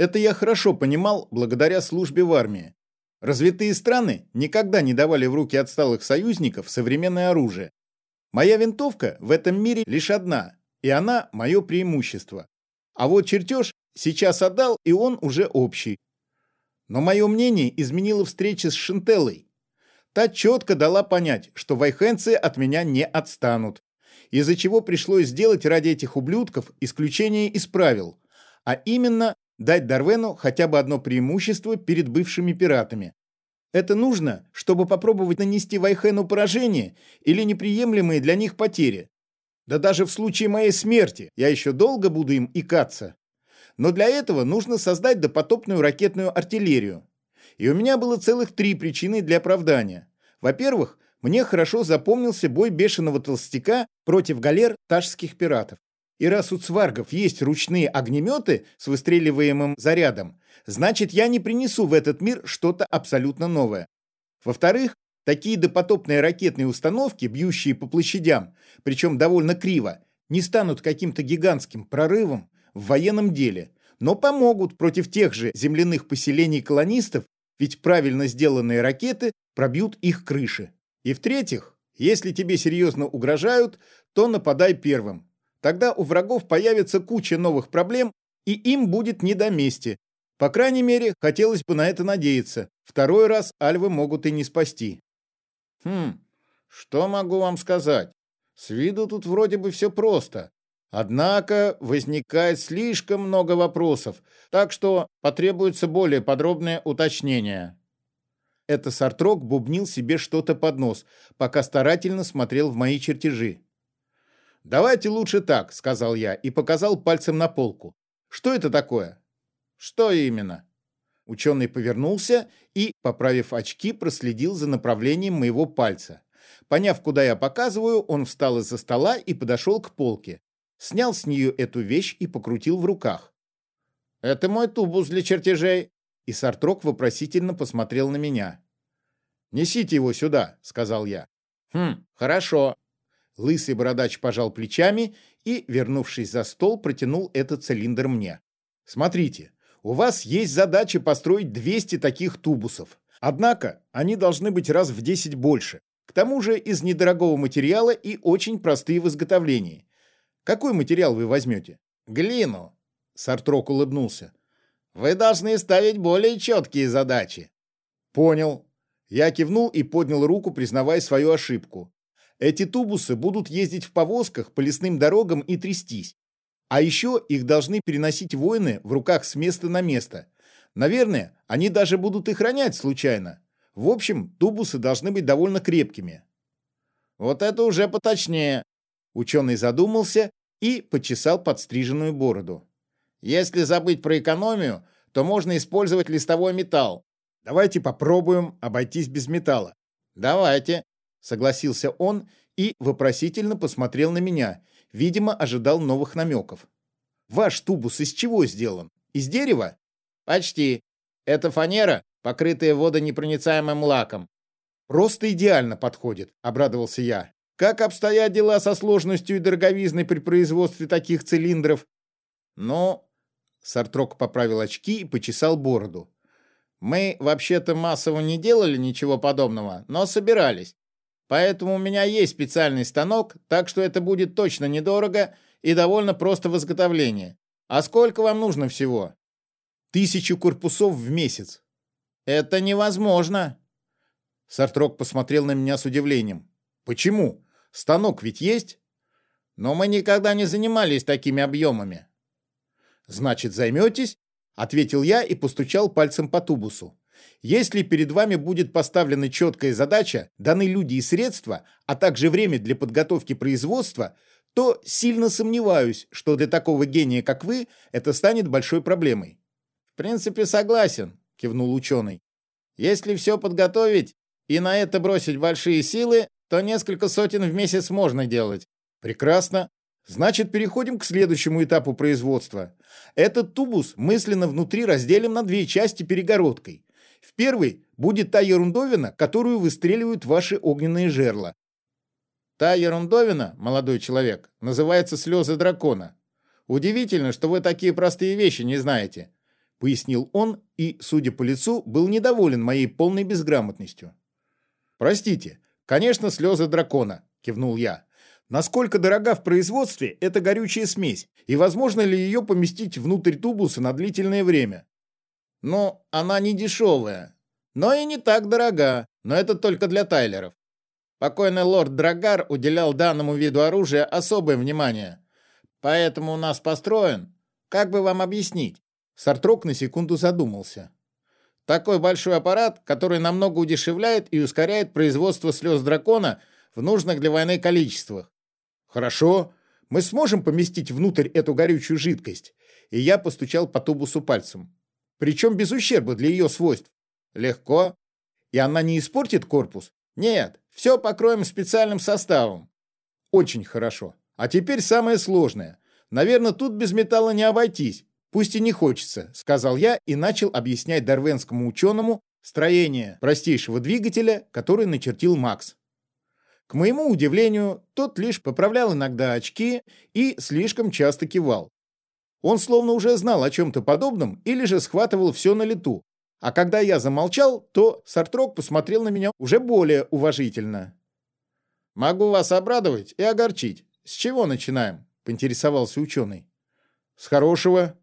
Это я хорошо понимал благодаря службе в армии. Развитые страны никогда не давали в руки отсталых союзников современное оружие. Моя винтовка в этом мире лишь одна, и она – мое преимущество. А вот чертеж сейчас отдал, и он уже общий. Но мое мнение изменила встреча с Шинтеллой. Та четко дала понять, что вайхенцы от меня не отстанут, из-за чего пришлось сделать ради этих ублюдков исключение из правил, а именно дать Дарвену хотя бы одно преимущество перед бывшими пиратами. Это нужно, чтобы попробовать нанести Вайхену поражение или неприемлемые для них потери. Да даже в случае моей смерти я еще долго буду им икаться. Но для этого нужно создать допотопную ракетную артиллерию. И у меня было целых три причины для оправдания. Во-первых, мне хорошо запомнился бой бешеного толстяка против галер ташских пиратов. И раз у цваргов есть ручные огнеметы с выстреливаемым зарядом, значит я не принесу в этот мир что-то абсолютно новое. Во-вторых, такие допотопные ракетные установки, бьющие по площадям, причем довольно криво, не станут каким-то гигантским прорывом в военном деле, но помогут против тех же земляных поселений колонистов, ведь правильно сделанные ракеты пробьют их крыши. И в-третьих, если тебе серьезно угрожают, то нападай первым. Тогда у врагов появится куча новых проблем, и им будет не до мести. По крайней мере, хотелось бы на это надеяться. Второй раз альвы могут и не спасти. Хм, что могу вам сказать? С виду тут вроде бы все просто. Однако возникает слишком много вопросов, так что потребуется более подробное уточнение. Это Сартрок бубнил себе что-то под нос, пока старательно смотрел в мои чертежи. «Давайте лучше так», — сказал я и показал пальцем на полку. «Что это такое?» «Что именно?» Ученый повернулся и, поправив очки, проследил за направлением моего пальца. Поняв, куда я показываю, он встал из-за стола и подошел к полке. Снял с нее эту вещь и покрутил в руках. «Это мой тубус для чертежей». И Сартрок вопросительно посмотрел на меня. «Несите его сюда», — сказал я. «Хм, хорошо», Лысый бородач пожал плечами и, вернувшись за стол, протянул этот цилиндр мне. «Смотрите, у вас есть задача построить 200 таких тубусов. Однако они должны быть раз в 10 больше. К тому же из недорогого материала и очень простые в изготовлении. Какой материал вы возьмете? Глину. Сартрок улыбнулся. Вы должны ставить более четкие задачи. Понял. Я кивнул и поднял руку, признавая свою ошибку. Эти тубусы будут ездить в повозках по лесным дорогам и трястись. А еще их должны переносить воины в руках с места на место. Наверное, они даже будут их ронять случайно. В общем, тубусы должны быть довольно крепкими. Вот это уже поточнее. Ученый задумался и почесал подстриженную бороду. Если забыть про экономию, то можно использовать листовой металл. Давайте попробуем обойтись без металла. Давайте. Согласился он и вопросительно посмотрел на меня. Видимо, ожидал новых намеков. Ваш тубус из чего сделан? Из дерева? Почти. Это фанера, покрытая водонепроницаемым лаком. Просто идеально подходит, обрадовался я. Как обстоят дела со сложностью и дороговизной при производстве таких цилиндров? Ну, Сартрок поправил очки и почесал бороду. Мы вообще-то массово не делали ничего подобного, но собирались. Поэтому у меня есть специальный станок, так что это будет точно недорого и довольно просто в изготовлении. А сколько вам нужно всего? Тысячу корпусов в месяц. Это невозможно. Сартрок посмотрел на меня с удивлением. Почему? Станок ведь есть? Но мы никогда не занимались такими объемами. Значит, займетесь? Ответил я и постучал пальцем по тубусу. Если перед вами будет поставлена четкая задача, даны люди и средства, а также время для подготовки производства, то сильно сомневаюсь, что для такого гения, как вы, это станет большой проблемой. В принципе, согласен, кивнул ученый. Если все подготовить и на это бросить большие силы, то несколько сотен в месяц можно делать. Прекрасно. Значит, переходим к следующему этапу производства. Этот тубус мысленно внутри разделим на две части перегородкой. В первой будет та ерундовина, которую выстреливают ваши огненные жерла. Та ерундовина, молодой человек, называется слезы дракона. Удивительно, что вы такие простые вещи не знаете. пояснил он и, судя по лицу, был недоволен моей полной безграмотностью. Простите, конечно, слезы дракона, кивнул я. Насколько дорога в производстве эта горючая смесь, и возможно ли ее поместить внутрь тубуса на длительное время? Ну, она не дешевая, но и не так дорога, но это только для тайлеров. Покойный лорд Драгар уделял данному виду оружия особое внимание. Поэтому у нас построен, как бы вам объяснить? Сартрок на секунду задумался. Такой большой аппарат, который намного удешевляет и ускоряет производство слез дракона в нужных для войны количествах. «Хорошо, мы сможем поместить внутрь эту горючую жидкость?» И я постучал по тубусу пальцем. «Причем без ущерба для ее свойств». «Легко. И она не испортит корпус?» «Нет, все покроем специальным составом». «Очень хорошо. А теперь самое сложное. Наверное, тут без металла не обойтись. Пусть и не хочется», — сказал я и начал объяснять дарвенскому ученому строение простейшего двигателя, который начертил Макс. К моему удивлению, тот лишь поправлял иногда очки и слишком часто кивал. Он словно уже знал о чем-то подобном или же схватывал все на лету. А когда я замолчал, то Сартрок посмотрел на меня уже более уважительно. «Могу вас обрадовать и огорчить. С чего начинаем?» – поинтересовался ученый. «С хорошего».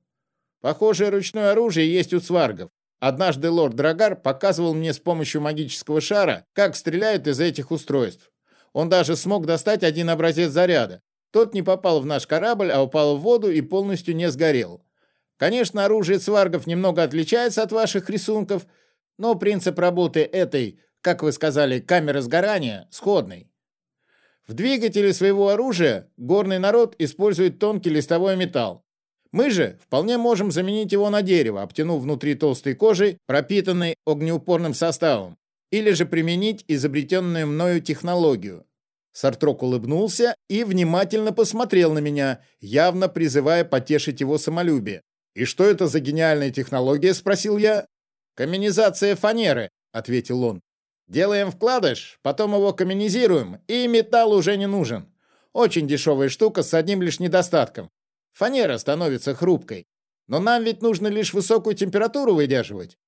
«Похожее ручное оружие есть у сваргов. Однажды лорд Драгар показывал мне с помощью магического шара, как стреляют из этих устройств. Он даже смог достать один образец заряда. Тот не попал в наш корабль, а упал в воду и полностью не сгорел. Конечно, оружие сваргов немного отличается от ваших рисунков, но принцип работы этой, как вы сказали, камеры сгорания сходный. В двигателе своего оружия горный народ использует тонкий листовой металл. Мы же вполне можем заменить его на дерево, обтянув внутри толстой кожей, пропитанной огнеупорным составом, или же применить изобретенную мною технологию. Сартрок улыбнулся и внимательно посмотрел на меня, явно призывая потешить его самолюбие. «И что это за гениальная технология?» – спросил я. «Каменизация фанеры», – ответил он. «Делаем вкладыш, потом его каменизируем, и металл уже не нужен. Очень дешевая штука с одним лишь недостатком. Фанера становится хрупкой. Но нам ведь нужно лишь высокую температуру выдерживать».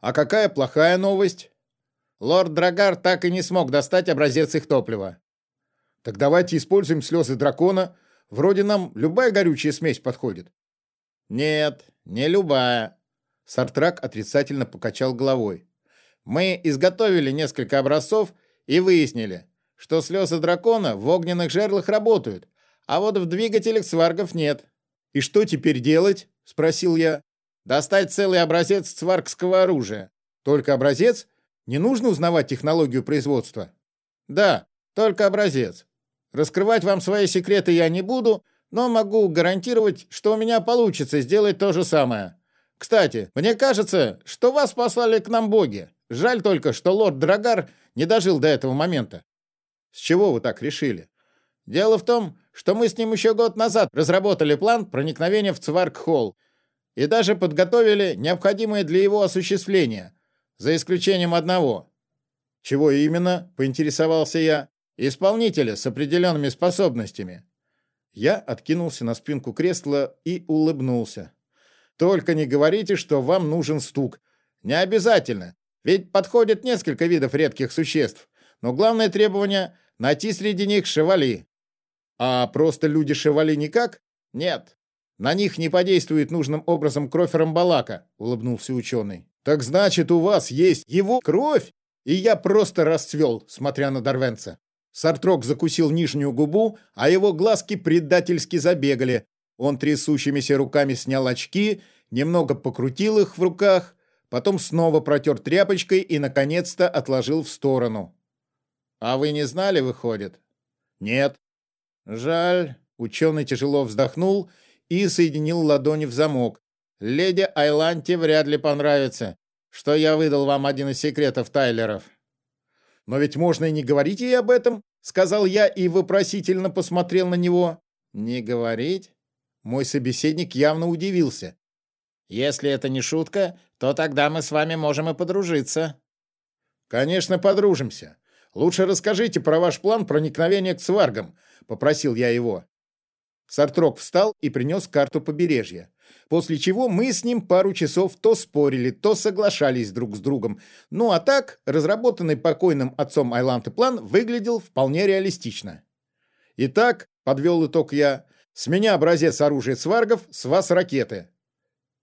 «А какая плохая новость?» Лорд Драгар так и не смог достать образец их топлива. Так давайте используем слезы дракона. Вроде нам любая горючая смесь подходит. Нет, не любая. Сартрак отрицательно покачал головой. Мы изготовили несколько образцов и выяснили, что слезы дракона в огненных жерлах работают, а вот в двигателях сваргов нет. И что теперь делать? Спросил я. Достать целый образец сваргского оружия. Только образец? Не нужно узнавать технологию производства? Да, только образец. Раскрывать вам свои секреты я не буду, но могу гарантировать, что у меня получится сделать то же самое. Кстати, мне кажется, что вас послали к нам боги. Жаль только, что лорд Драгар не дожил до этого момента. С чего вы так решили? Дело в том, что мы с ним еще год назад разработали план проникновения в Цварк-Холл и даже подготовили необходимое для его осуществления, за исключением одного. Чего именно, поинтересовался я. Исполнителя с определенными способностями. Я откинулся на спинку кресла и улыбнулся. Только не говорите, что вам нужен стук. Не обязательно, ведь подходит несколько видов редких существ. Но главное требование — найти среди них шевали. А просто люди-шевали никак? Нет. На них не подействует нужным образом кровь Рамбалака, улыбнулся ученый. Так значит, у вас есть его кровь? И я просто расцвел, смотря на Дарвенца. Сартрок закусил нижнюю губу, а его глазки предательски забегали. Он трясущимися руками снял очки, немного покрутил их в руках, потом снова протер тряпочкой и, наконец-то, отложил в сторону. «А вы не знали, выходит?» «Нет». «Жаль». Ученый тяжело вздохнул и соединил ладони в замок. «Леди Айланте вряд ли понравится, что я выдал вам один из секретов Тайлеров». «Но ведь можно и не говорить ей об этом», — сказал я и вопросительно посмотрел на него. «Не говорить?» Мой собеседник явно удивился. «Если это не шутка, то тогда мы с вами можем и подружиться». «Конечно, подружимся. Лучше расскажите про ваш план проникновения к сваргам», — попросил я его. Сартрок встал и принес карту побережья. После чего мы с ним пару часов то спорили, то соглашались друг с другом. Ну а так, разработанный покойным отцом Айланты план выглядел вполне реалистично. Итак, подвел итог я, с меня образец оружия сваргов, с вас ракеты.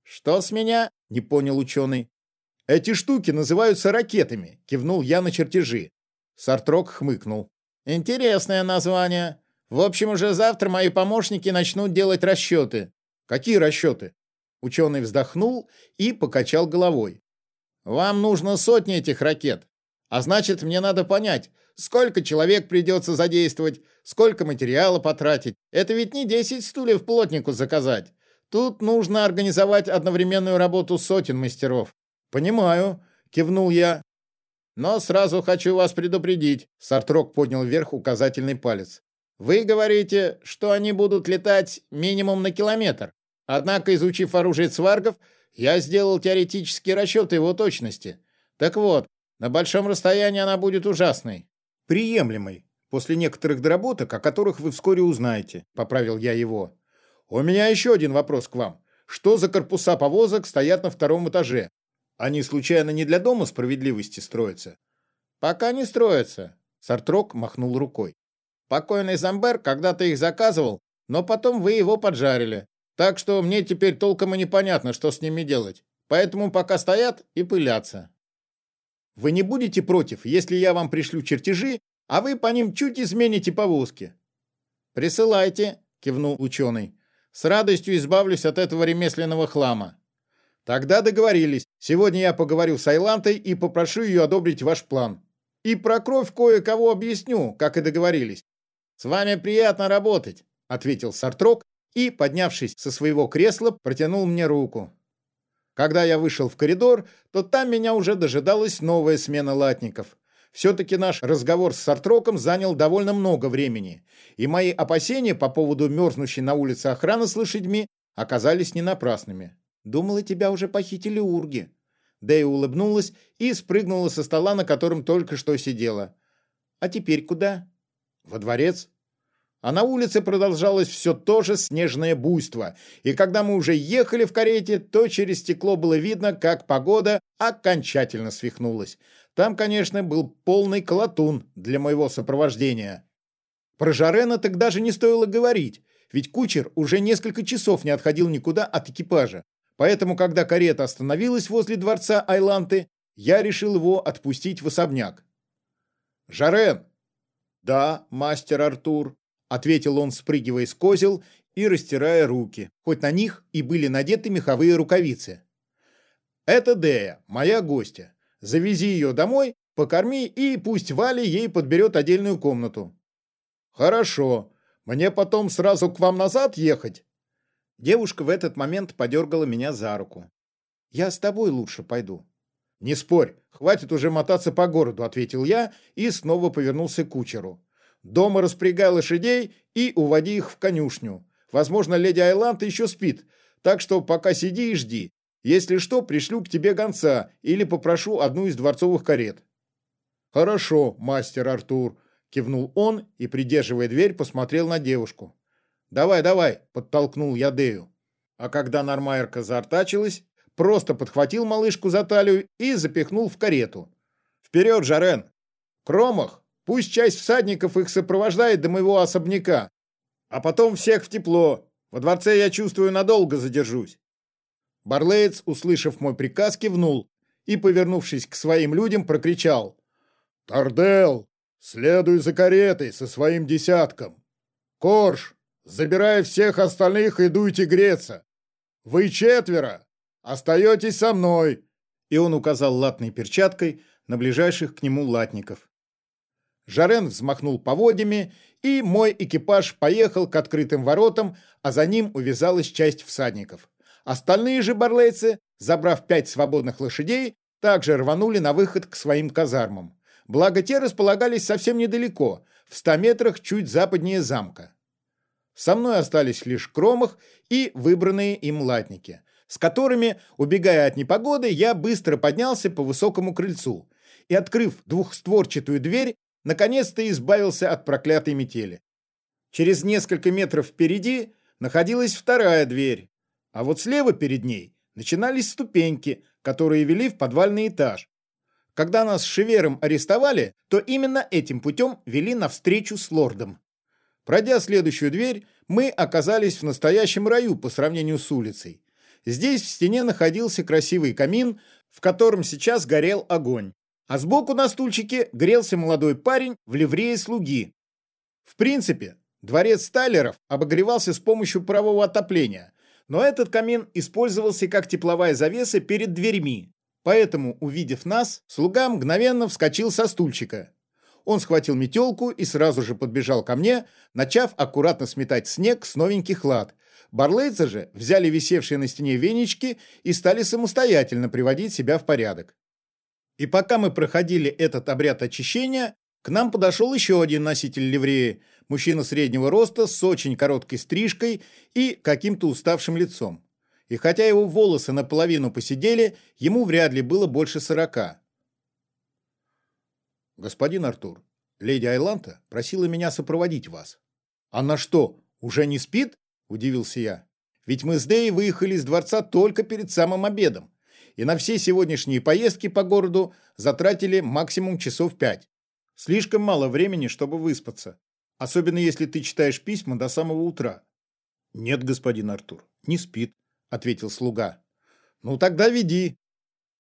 Что с меня? Не понял ученый. Эти штуки называются ракетами, кивнул я на чертежи. Сартрок хмыкнул. Интересное название. В общем, уже завтра мои помощники начнут делать расчеты. Какие расчеты? Ученый вздохнул и покачал головой. Вам нужно сотни этих ракет. А значит, мне надо понять, сколько человек придется задействовать, сколько материала потратить. Это ведь не 10 стульев плотнику заказать. Тут нужно организовать одновременную работу сотен мастеров. Понимаю, кивнул я. Но сразу хочу вас предупредить. Сартрок поднял вверх указательный палец. Вы говорите, что они будут летать минимум на километр. Однако, изучив оружие цваргов, я сделал теоретические расчеты его точности. Так вот, на большом расстоянии она будет ужасной. Приемлемой. После некоторых доработок, о которых вы вскоре узнаете, поправил я его. У меня еще один вопрос к вам. Что за корпуса повозок стоят на втором этаже? Они случайно не для дома справедливости строятся? Пока не строятся. Сартрок махнул рукой. Покойный Замбер когда-то их заказывал, но потом вы его поджарили. Так что мне теперь толком и непонятно, что с ними делать. Поэтому пока стоят и пылятся. Вы не будете против, если я вам пришлю чертежи, а вы по ним чуть измените повозки? Присылайте, кивнул ученый. С радостью избавлюсь от этого ремесленного хлама. Тогда договорились. Сегодня я поговорю с Айлантой и попрошу ее одобрить ваш план. И про кровь кое-кого объясню, как и договорились. «С вами приятно работать», — ответил Сартрок и, поднявшись со своего кресла, протянул мне руку. Когда я вышел в коридор, то там меня уже дожидалась новая смена латников. Все-таки наш разговор с Сартроком занял довольно много времени, и мои опасения по поводу мерзнущей на улице охраны с лошадьми оказались не напрасными. «Думала, тебя уже похитили урги». Дэя улыбнулась и спрыгнула со стола, на котором только что сидела. «А теперь куда?» во дворец. А на улице продолжалось все то же снежное буйство, и когда мы уже ехали в карете, то через стекло было видно, как погода окончательно свихнулась. Там, конечно, был полный колотун для моего сопровождения. Про Жарена так даже не стоило говорить, ведь кучер уже несколько часов не отходил никуда от экипажа. Поэтому, когда карета остановилась возле дворца Айланты, я решил его отпустить в особняк. «Жарен, «Да, мастер Артур», — ответил он, спрыгивая с козел и растирая руки, хоть на них и были надеты меховые рукавицы. «Это Дея, моя гостья. Завези ее домой, покорми и пусть Валя ей подберет отдельную комнату». «Хорошо. Мне потом сразу к вам назад ехать?» Девушка в этот момент подергала меня за руку. «Я с тобой лучше пойду». «Не спорь, хватит уже мотаться по городу», — ответил я и снова повернулся к кучеру. «Дома распрягай лошадей и уводи их в конюшню. Возможно, леди Айланд еще спит, так что пока сиди и жди. Если что, пришлю к тебе гонца или попрошу одну из дворцовых карет». «Хорошо, мастер Артур», — кивнул он и, придерживая дверь, посмотрел на девушку. «Давай, давай», — подтолкнул я Дею. А когда Нормайерка заортачилась, просто подхватил малышку за талию и запихнул в карету. «Вперед, Жарен! Кромах! Пусть часть всадников их сопровождает до моего особняка, а потом всех в тепло. Во дворце, я чувствую, надолго задержусь». Барлеец, услышав мой приказ, кивнул и, повернувшись к своим людям, прокричал. «Тардел, следуй за каретой со своим десятком. Корж, забирай всех остальных и дуйте греться. Вы четверо, Остаетесь со мной!» И он указал латной перчаткой на ближайших к нему латников. Жарен взмахнул поводьями, и мой экипаж поехал к открытым воротам, а за ним увязалась часть всадников. Остальные же барлейцы, забрав пять свободных лошадей, также рванули на выход к своим казармам. Благо те располагались совсем недалеко, в ста метрах чуть западнее замка. Со мной остались лишь Кромах и выбранные им латники с которыми, убегая от непогоды, я быстро поднялся по высокому крыльцу и, открыв двухстворчатую дверь, наконец-то избавился от проклятой метели. Через несколько метров впереди находилась вторая дверь. А вот слева перед ней начинались ступеньки, которые вели в подвальный этаж. Когда нас с Шевером арестовали, то именно этим путем вели навстречу с лордом. Пройдя следующую дверь, мы оказались в настоящем раю по сравнению с улицей. Здесь в стене находился красивый камин, в котором сейчас горел огонь. А сбоку на стульчике грелся молодой парень в ливрее слуги. В принципе, дворец Тайлеров обогревался с помощью парового отопления, но этот камин использовался как тепловая завеса перед дверьми. Поэтому, увидев нас, слуга мгновенно вскочил со стульчика. Он схватил метелку и сразу же подбежал ко мне, начав аккуратно сметать снег с новеньких лад. Барлейцы же взяли висевшие на стене венички и стали самостоятельно приводить себя в порядок. И пока мы проходили этот обряд очищения, к нам подошел еще один носитель ливреи, мужчина среднего роста с очень короткой стрижкой и каким-то уставшим лицом. И хотя его волосы наполовину посидели, ему вряд ли было больше сорока. «Господин Артур, леди Айланта просила меня сопроводить вас». «Она что, уже не спит?» – удивился я. «Ведь мы с Дэй выехали из дворца только перед самым обедом, и на все сегодняшние поездки по городу затратили максимум часов пять. Слишком мало времени, чтобы выспаться. Особенно если ты читаешь письма до самого утра. Нет, господин Артур, не спит, ответил слуга. Ну тогда веди.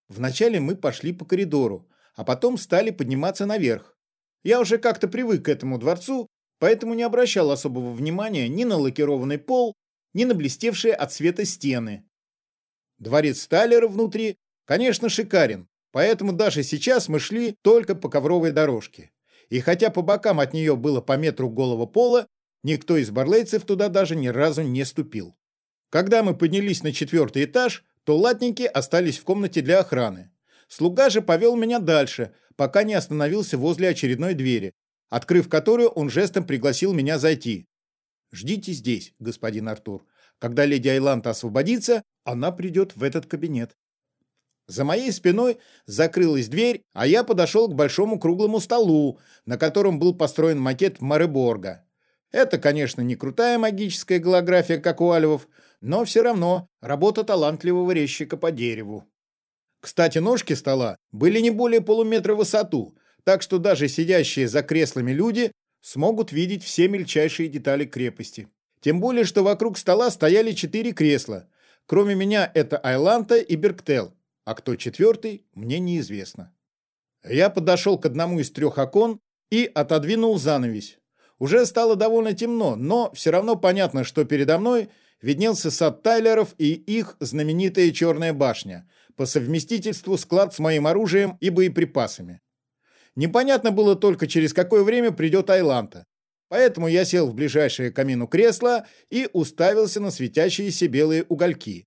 Вначале мы пошли по коридору, а потом стали подниматься наверх. Я уже как-то привык к этому дворцу, поэтому не обращал особого внимания ни на лакированный пол, ни на блестевшие от света стены. Дворец Сталлера внутри, конечно, шикарен, Поэтому даже сейчас мы шли только по ковровой дорожке. И хотя по бокам от нее было по метру голого пола, никто из барлейцев туда даже ни разу не ступил. Когда мы поднялись на четвертый этаж, то латники остались в комнате для охраны. Слуга же повел меня дальше, пока не остановился возле очередной двери, открыв которую он жестом пригласил меня зайти. «Ждите здесь, господин Артур. Когда леди Айланта освободится, она придет в этот кабинет». За моей спиной закрылась дверь, а я подошел к большому круглому столу, на котором был построен макет Мареборга. Это, конечно, не крутая магическая голография, как у альвов, но все равно работа талантливого резчика по дереву. Кстати, ножки стола были не более полуметра в высоту, так что даже сидящие за креслами люди смогут видеть все мельчайшие детали крепости. Тем более, что вокруг стола стояли четыре кресла. Кроме меня это Айланта и Берктел, а кто четвертый, мне неизвестно. Я подошел к одному из трех окон и отодвинул занавесь. Уже стало довольно темно, но все равно понятно, что передо мной виднелся сад Тайлеров и их знаменитая Черная башня, по совместительству склад с моим оружием и боеприпасами. Непонятно было только, через какое время придет Айланта. Поэтому я сел в ближайшее к камину кресло и уставился на светящиеся белые угольки.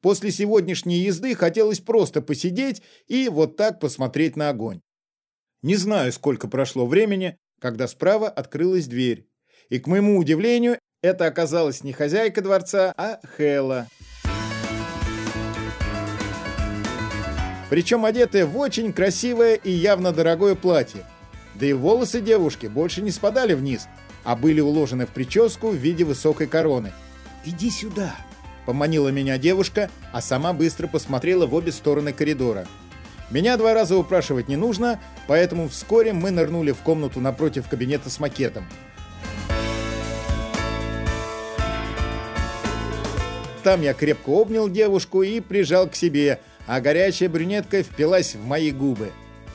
После сегодняшней езды хотелось просто посидеть и вот так посмотреть на огонь. Не знаю, сколько прошло времени, когда справа открылась дверь. И, к моему удивлению, это оказалась не хозяйка дворца, а Хела. Причем одетая в очень красивое и явно дорогое платье. Да и волосы девушки больше не спадали вниз, а были уложены в прическу в виде высокой короны. «Иди сюда!» Поманила меня девушка, а сама быстро посмотрела в обе стороны коридора. Меня два раза упрашивать не нужно, поэтому вскоре мы нырнули в комнату напротив кабинета с макетом. Там я крепко обнял девушку и прижал к себе, а горячая брюнетка впилась в мои губы.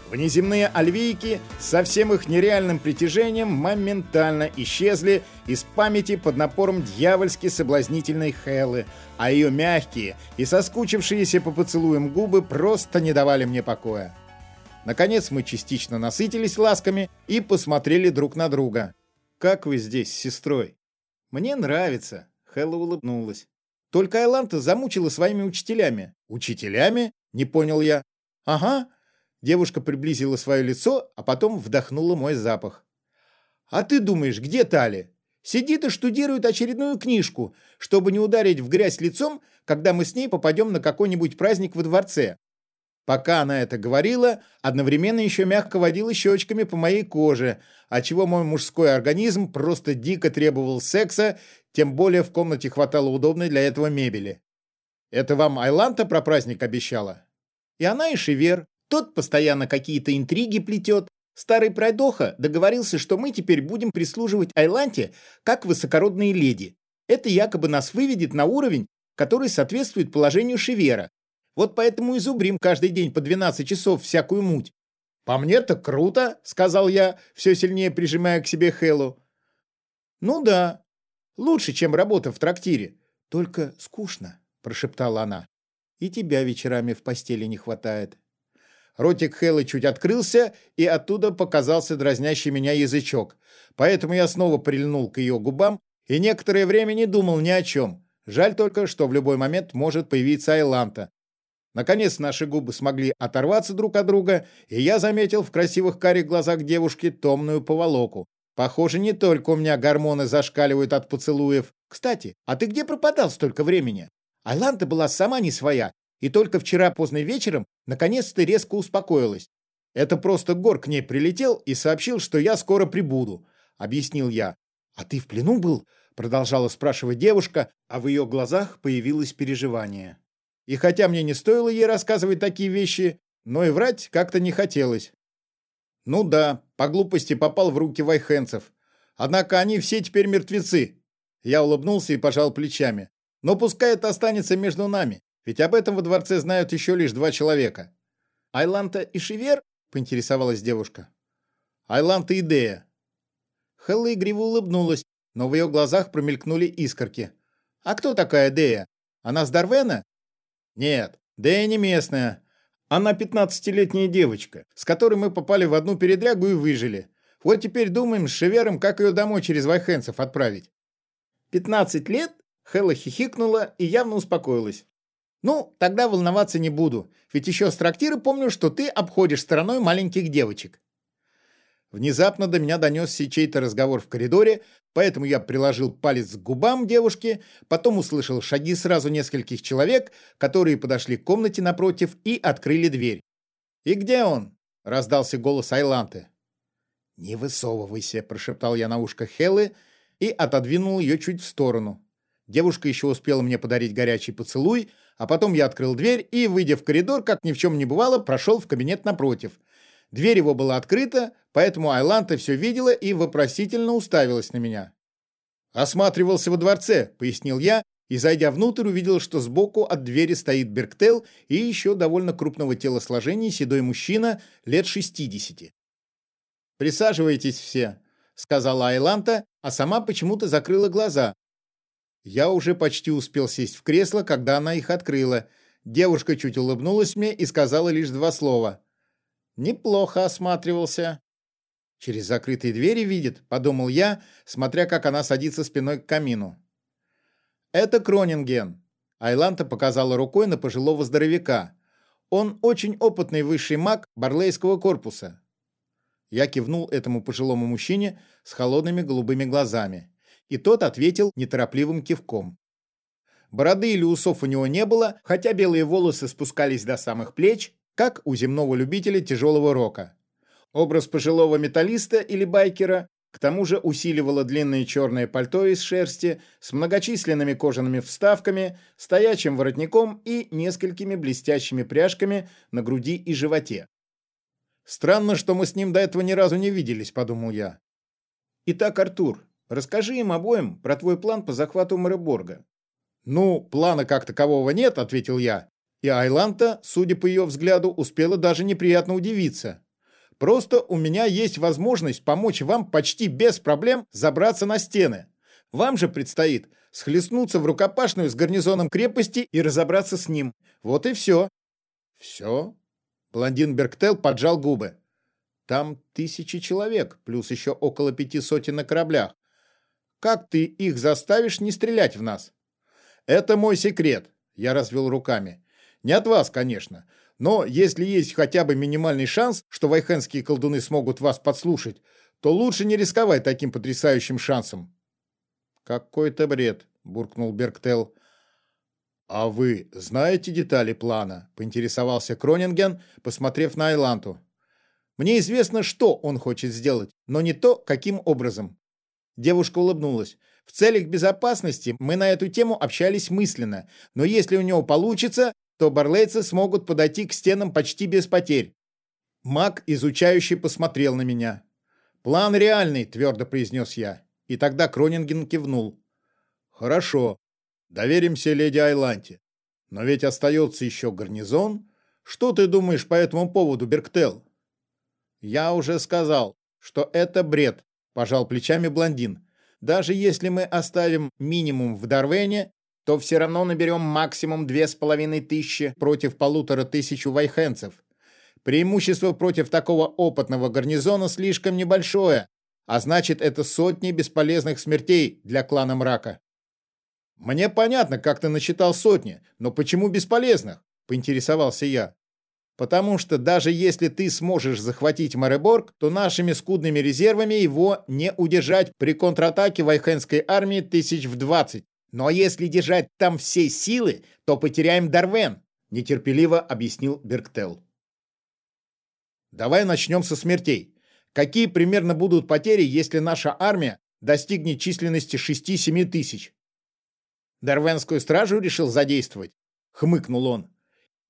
Внеземные альвийки со всем их нереальным притяжением моментально исчезли из памяти под напором дьявольски соблазнительной Хеллы, а ее мягкие и соскучившиеся по поцелуям губы просто не давали мне покоя. Наконец мы частично насытились ласками и посмотрели друг на друга. «Как вы здесь с сестрой?» «Мне нравится», — Хелла улыбнулась. «Только Айланта замучила своими учителями». «Учителями?» — не понял я. «Ага, Девушка приблизила свое лицо, а потом вдохнула мой запах. «А ты думаешь, где Тали? Сидит и штудирует очередную книжку, чтобы не ударить в грязь лицом, когда мы с ней попадем на какой-нибудь праздник во дворце». Пока она это говорила, одновременно еще мягко водила щечками по моей коже, отчего мой мужской организм просто дико требовал секса, тем более в комнате хватало удобной для этого мебели. Это вам Айланта про праздник обещала? И она, и Шевер. Тот постоянно какие-то интриги плетет. Старый пройдоха договорился, что мы теперь будем прислуживать Айланте как высокородные леди. Это якобы нас выведет на уровень, который соответствует положению Шевера. Вот поэтому и зубрим каждый день по 12 часов всякую муть. «По мне-то круто», — сказал я, все сильнее прижимая к себе Хэллу. «Ну да, лучше, чем работа в трактире. Только скучно», — прошептала она. «И тебя вечерами в постели не хватает». Ротик Хэллы чуть открылся, и оттуда показался дразнящий меня язычок. Поэтому я снова прильнул к ее губам и некоторое время не думал ни о чем. Жаль только, что в любой момент может появиться Айланта. Наконец наши губы смогли оторваться друг от друга, и я заметил в красивых карих глазах девушки томную поволоку. Похоже, не только у меня гормоны зашкаливают от поцелуев. Кстати, а ты где пропадал столько времени? Айланта была сама не своя, и только вчера поздно вечером наконец-то резко успокоилась. Это просто Гор к ней прилетел и сообщил, что я скоро прибуду, объяснил я. А ты в плену был? Продолжала спрашивать девушка, а в ее глазах появилось переживание. И хотя мне не стоило ей рассказывать такие вещи, но и врать как-то не хотелось. Ну да, по глупости попал в руки вайхенцев. Однако они все теперь мертвецы. Я улыбнулся и пожал плечами. Но пускай это останется между нами, ведь об этом во дворце знают еще лишь два человека. Айланта и Шивер? Поинтересовалась девушка. Айланта и Дея. Хелла игриво улыбнулась, но в ее глазах промелькнули искорки. А кто такая Дея? Она с Дарвена? Нет, и не местная. Она пятнадцатилетняя девочка, с которой мы попали в одну передрягу и выжили. Вот теперь думаем с Шевером, как ее домой через Вайхенцев отправить. Пятнадцать лет? Хэлла хихикнула и явно успокоилась. Ну, тогда волноваться не буду, ведь еще с трактира помню, что ты обходишь стороной маленьких девочек. Внезапно до меня донесся чей-то разговор в коридоре, поэтому я приложил палец к губам девушки, потом услышал шаги сразу нескольких человек, которые подошли к комнате напротив и открыли дверь. «И где он?» — раздался голос Айланты. «Не высовывайся», — прошептал я на ушко Хеллы и отодвинул ее чуть в сторону. Девушка еще успела мне подарить горячий поцелуй, а потом я открыл дверь и, выйдя в коридор, как ни в чем не бывало, прошел в кабинет напротив. Дверь его была открыта, поэтому Айланта все видела и вопросительно уставилась на меня. «Осматривался во дворце», — пояснил я, и, зайдя внутрь, увидел, что сбоку от двери стоит Берктел и еще довольно крупного телосложения седой мужчина лет 60. «Присаживайтесь все», — сказала Айланта, а сама почему-то закрыла глаза. Я уже почти успел сесть в кресло, когда она их открыла. Девушка чуть улыбнулась мне и сказала лишь два слова. «Неплохо осматривался». «Через закрытые двери видит», — подумал я, смотря как она садится спиной к камину. «Это Кронинген», — Айланта показала рукой на пожилого здоровяка. «Он очень опытный высший маг Барлейского корпуса». Я кивнул этому пожилому мужчине с холодными голубыми глазами, и тот ответил неторопливым кивком. Бороды или усов у него не было, хотя белые волосы спускались до самых плеч, как у земного любителя тяжелого рока. Образ пожилого металлиста или байкера к тому же усиливало длинное черное пальто из шерсти с многочисленными кожаными вставками, стоячим воротником и несколькими блестящими пряжками на груди и животе. «Странно, что мы с ним до этого ни разу не виделись», — подумал я. «Итак, Артур, расскажи им обоим про твой план по захвату Мореборга». «Ну, плана как такового нет», — ответил я. И Айланта, судя по ее взгляду, успела даже неприятно удивиться. Просто у меня есть возможность помочь вам почти без проблем забраться на стены. Вам же предстоит схлестнуться в рукопашную с гарнизоном крепости и разобраться с ним. Вот и все. Все? Блондин Берктел поджал губы. Там тысячи человек, плюс еще около пяти сотен на кораблях. Как ты их заставишь не стрелять в нас? Это мой секрет, я развел руками. Не от вас, конечно. Но если есть хотя бы минимальный шанс, что вайхенские колдуны смогут вас подслушать, то лучше не рисковать таким потрясающим шансом. «Какой-то бред», — буркнул Берктел. «А вы знаете детали плана?» — поинтересовался Кронинген, посмотрев на Айланту. «Мне известно, что он хочет сделать, но не то, каким образом». Девушка улыбнулась. В целях безопасности мы на эту тему общались мысленно, но если у него получится, то барлейцы смогут подойти к стенам почти без потерь. Маг, изучающий, посмотрел на меня. «План реальный», — твердо произнес я. И тогда Кронинген кивнул. «Хорошо. Доверимся леди Айланте. Но ведь остается еще гарнизон. Что ты думаешь по этому поводу, Берктел?» «Я уже сказал, что это бред», — пожал плечами блондин. «Даже если мы оставим минимум в Дарвене, то все равно наберем максимум две с половиной тысячи против полутора тысяч у вайхенцев. Преимущество против такого опытного гарнизона слишком небольшое, а значит, это сотни бесполезных смертей для клана Мрака. «Мне понятно, как ты насчитал сотни, но почему бесполезных?» – поинтересовался я. «Потому что даже если ты сможешь захватить Мареборг, то нашими скудными резервами его не удержать при контратаке Вайхенской армии тысяч в двадцать. Но если держать там все силы, то потеряем Дарвен», – нетерпеливо объяснил Бергтел. Давай начнем со смертей. Какие примерно будут потери, если наша армия достигнет численности 6-7 тысяч? Дарвенскую стражу решил задействовать? Хмыкнул он.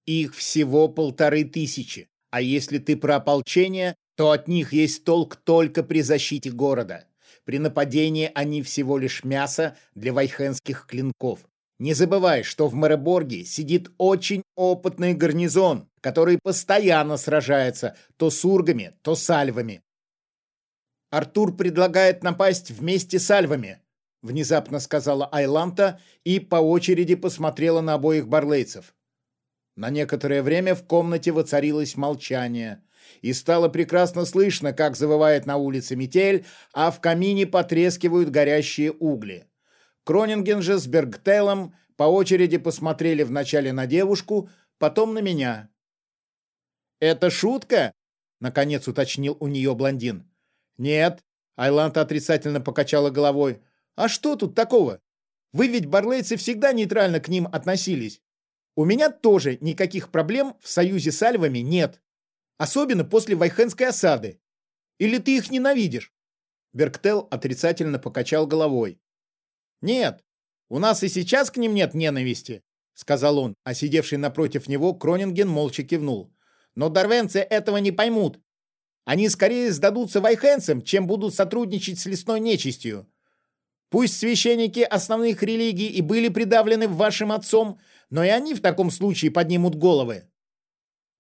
Их всего полторы тысячи. А если ты про ополчение, то от них есть толк только при защите города. При нападении они всего лишь мясо для вайхенских клинков. Не забывай, что в Мареборге сидит очень опытный гарнизон, который постоянно сражается то с ургами, то с альвами. «Артур предлагает напасть вместе с альвами», — внезапно сказала Айланта и по очереди посмотрела на обоих барлейцев. На некоторое время в комнате воцарилось молчание, и стало прекрасно слышно, как завывает на улице метель, а в камине потрескивают горящие угли. Кронинген же с Бергтелом по очереди посмотрели вначале на девушку, потом на меня. «Это шутка?» — наконец уточнил у нее блондин. «Нет», — Айланта отрицательно покачала головой. «А что тут такого? Вы ведь, барлейцы, всегда нейтрально к ним относились. У меня тоже никаких проблем в союзе с альвами нет. Особенно после Вайхенской осады. Или ты их ненавидишь?» Берктел отрицательно покачал головой. «Нет, у нас и сейчас к ним нет ненависти», — сказал он, а сидевший напротив него Кронинген молча кивнул. «Но дарвенцы этого не поймут. Они скорее сдадутся вайхенцам, чем будут сотрудничать с лесной нечистью. Пусть священники основных религий и были придавлены вашим отцом, но и они в таком случае поднимут головы.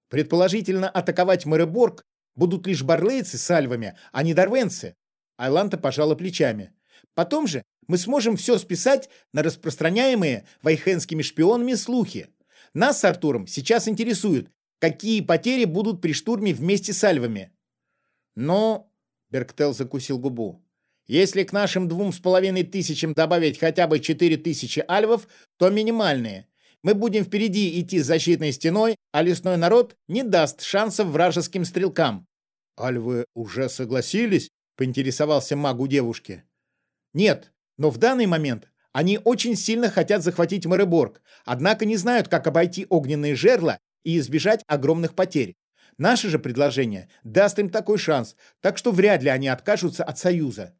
Предположительно, атаковать Мэреборг будут лишь барлейцы с альвами, а не дарвенцы. Айланта пожала плечами. Потом же мы сможем все списать на распространяемые вайхенскими шпионами слухи. Нас с Артуром сейчас интересует, какие потери будут при штурме вместе с альвами. Но, Берктел закусил губу, если к нашим двум с половиной тысячам добавить хотя бы четыре тысячи альвов, то минимальные. Мы будем впереди идти защитной стеной, а лесной народ не даст шансов вражеским стрелкам. Альвы уже согласились? Поинтересовался магу девушки. Нет, но в данный момент они очень сильно хотят захватить Мореборг, однако не знают, как обойти огненные жерла и избежать огромных потерь. Наше же предложение даст им такой шанс, так что вряд ли они откажутся от союза.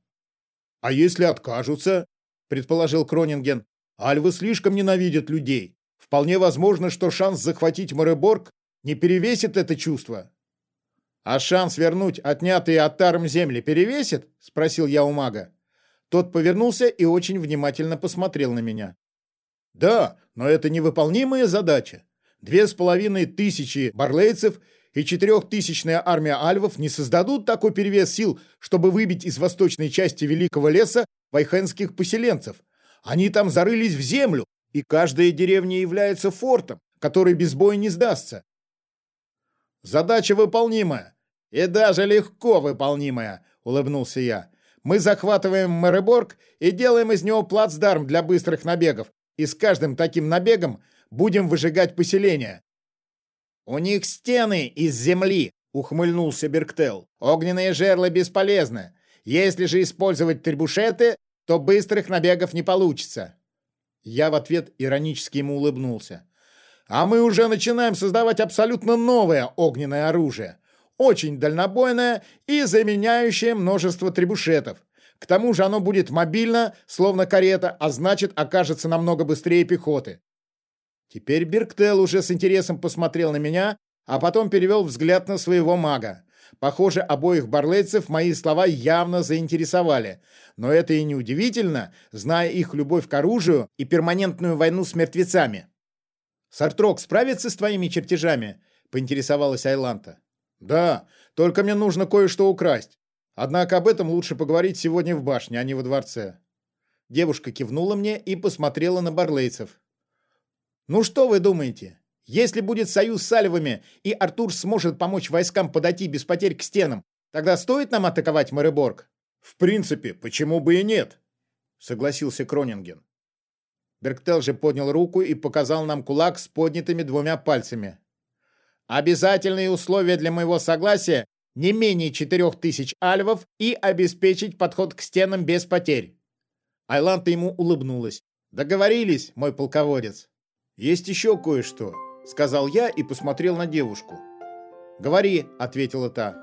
«А если откажутся?» – предположил Кронинген. «Альвы слишком ненавидят людей. Вполне возможно, что шанс захватить Мореборг не перевесит это чувство». «А шанс вернуть отнятые от Тарм земли перевесит?» – спросил я у мага. Тот повернулся и очень внимательно посмотрел на меня. «Да, но это невыполнимая задача. Две с половиной тысячи барлейцев и четырехтысячная армия альвов не создадут такой перевес сил, чтобы выбить из восточной части Великого леса вайхенских поселенцев. Они там зарылись в землю, и каждая деревня является фортом, который без боя не сдастся. Задача выполнимая. И даже легко выполнимая, улыбнулся я. Мы захватываем Мэреборг и делаем из него плацдарм для быстрых набегов. И с каждым таким набегом будем выжигать поселение. У них стены из земли, ухмыльнулся Берктел. Огненные жерла бесполезны. Если же использовать трибушеты, то быстрых набегов не получится. Я в ответ иронически ему улыбнулся. А мы уже начинаем создавать абсолютно новое огненное оружие очень дальнобойная и заменяющая множество требушетов. К тому же оно будет мобильно, словно карета, а значит окажется намного быстрее пехоты. Теперь Бирктел уже с интересом посмотрел на меня, а потом перевел взгляд на своего мага. Похоже, обоих барлейцев мои слова явно заинтересовали. Но это и не удивительно, зная их любовь к оружию и перманентную войну с мертвецами. «Сартрок справится с твоими чертежами?» — поинтересовалась Айланта. «Да, только мне нужно кое-что украсть. Однако об этом лучше поговорить сегодня в башне, а не во дворце». Девушка кивнула мне и посмотрела на барлейцев. «Ну что вы думаете? Если будет союз с Альвами и Артур сможет помочь войскам подойти без потерь к стенам, тогда стоит нам атаковать Мэреборг?» «В принципе, почему бы и нет?» — согласился Кронинген. Берктел же поднял руку и показал нам кулак с поднятыми двумя пальцами. «Обязательные условия для моего согласия — не менее четырех тысяч альвов и обеспечить подход к стенам без потерь». Айланта ему улыбнулась. «Договорились, мой полководец». «Есть еще кое-что», сказал я и посмотрел на девушку. «Говори», — ответила та.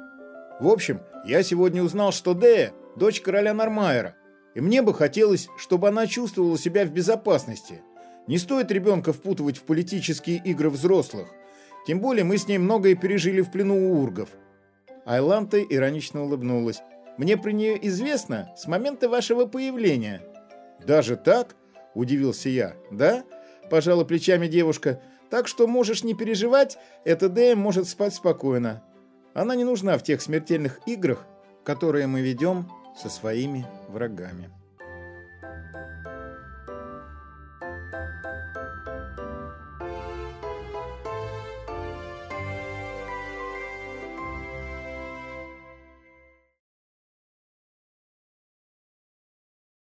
«В общем, я сегодня узнал, что Дея – дочь короля Нормайера, и мне бы хотелось, чтобы она чувствовала себя в безопасности. Не стоит ребенка впутывать в политические игры взрослых, тем более мы с ней многое пережили в плену у ургов». Айланта иронично улыбнулась. «Мне про нее известно с момента вашего появления». «Даже так?» – удивился я. «Да?» – пожала плечами девушка – так что можешь не переживать, эта Дэя может спать спокойно. Она не нужна в тех смертельных играх, которые мы ведем со своими врагами.